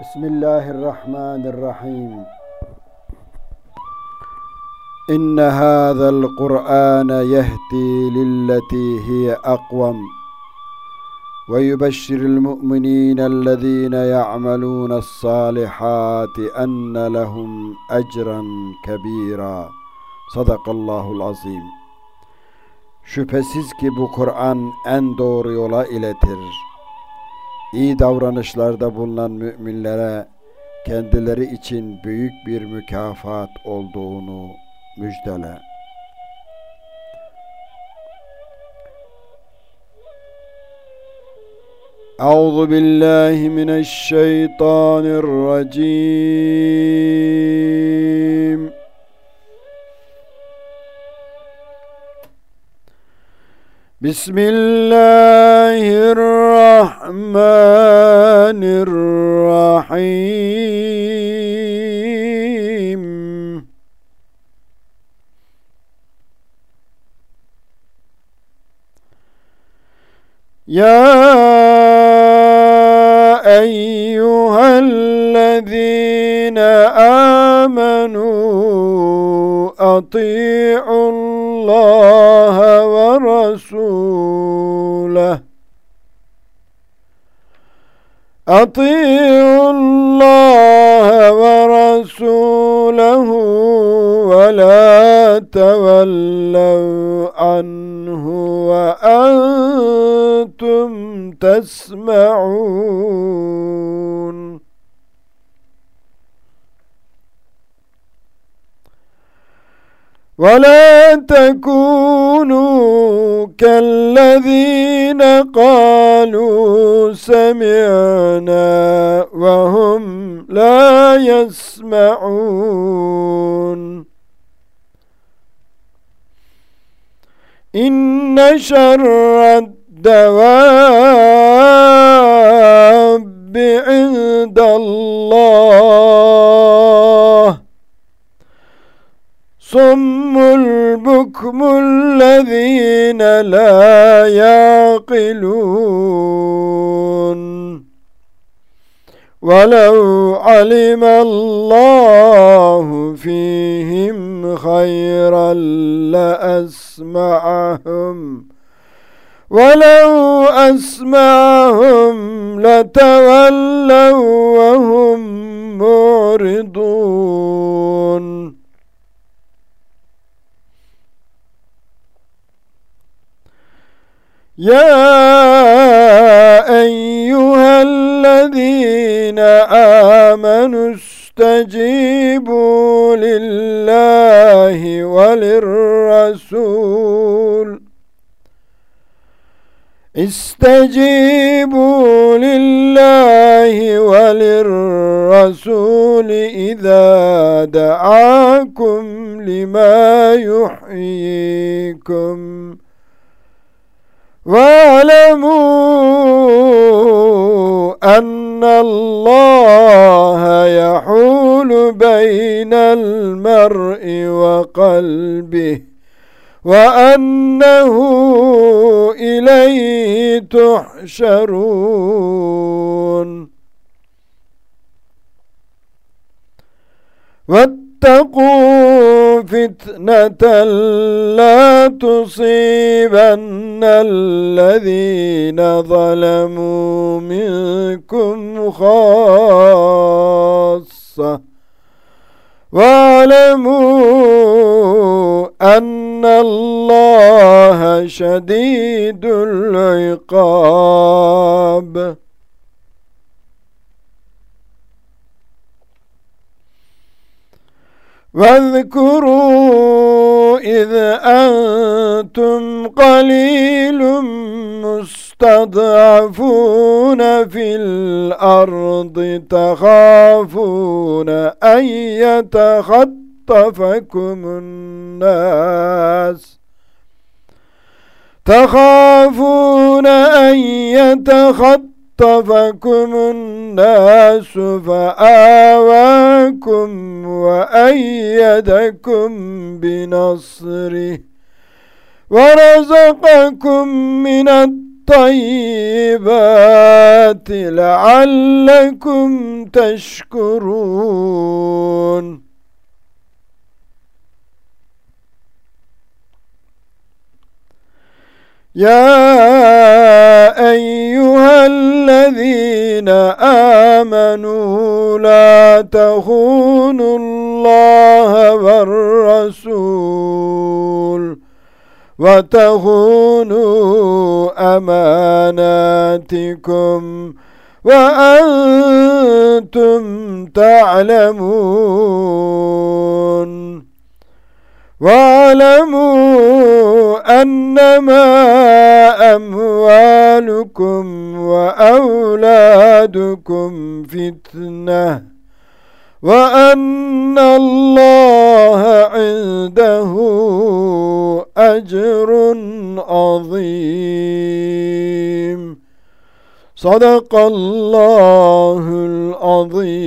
بسم الله الرحمن الرحيم إن هذا القرآن يهدي للتي هي أقوم ويبشر المؤمنين الذين يعملون الصالحات أن لهم أجرا كبيرا صدق الله العظيم Şüphesiz ki bu Kur'an en doğru yola iletir. İyi davranışlarda bulunan müminlere kendileri için büyük bir mükafat olduğunu müjdele. أعوذ بالله من الشيطان الرجيم بسم الله الرحمن يا أيها الذين آمنوا أطيعوا الله ورسوله. أطيعوا الله ورسوله ولا تولوا عنه وأنتم تسمعون. ولا تكونوا كالذين قالوا سمعنا وهم لا يسمعون. إن شر الدواب عند الله. صم البكم الذين لا يعقلون. ولو علم الله فيهم خيرا لأسمعهم. ولو أسمعهم لتولوا وهم معرضون. يا أيها الذين آمنوا استجيبوا لله وللرسول. استجيبوا لله وللرسول إذا دعاكم لما يحييكم. واعلموا أن الله يحول بين المرء وقلبه. وأنه إليه تحشرون. واتقوا فتنة لا تصيبن الذين ظلموا منكم خاصة. واعلموا أن الله شديد العقاب واذكروا إذ أنتم قليل مستضعفون في الأرض تخافون أن يتخطفكم الناس. تخافون أن يتخطفكم خطفكم الناس فآواكم وأيدكم بنصره. ورزقكم من الطيبات لعلكم تشكرون. يا أيها الذين آمنوا لا تخونوا الله وتخونوا أماناتكم وأنتم تعلمون. واعلموا أنما أموالكم وأولادكم فتنة. وأن الله عنده أجر عظيم. صدق الله العظيم.